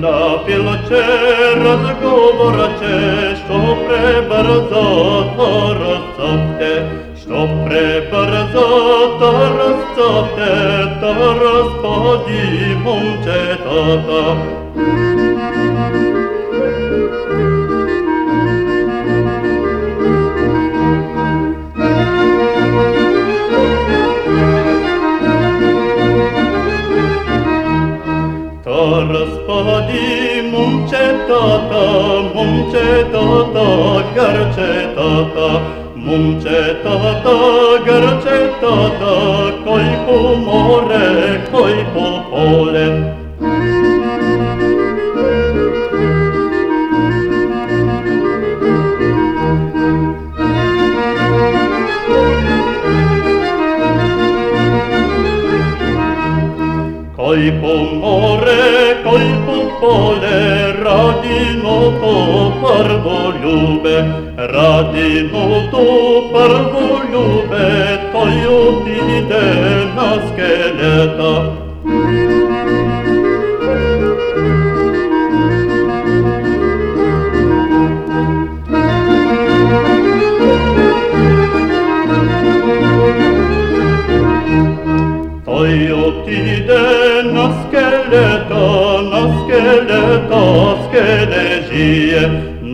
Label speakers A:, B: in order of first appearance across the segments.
A: Inna piacere razgovorace, što pre brzo to razcopte, što pre brzo to razcopte, to raspodimo četata. Muzika мумче тата, гарче тата, мумче тата, pomore, col colpo pole, radino to parvo ljube, radino to parvo ljube, to ljubite na skeleta,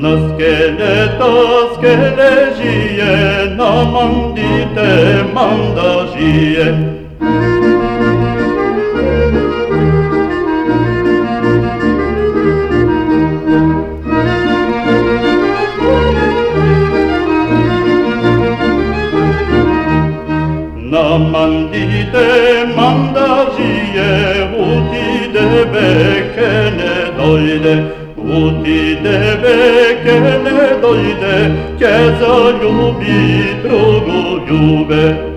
A: Naskele taskele jiye namandite manda jiye. Namandite manda jiye uti de bekene doyde uti de bekene nie dojdę, gdzie zalubí drugu ljube.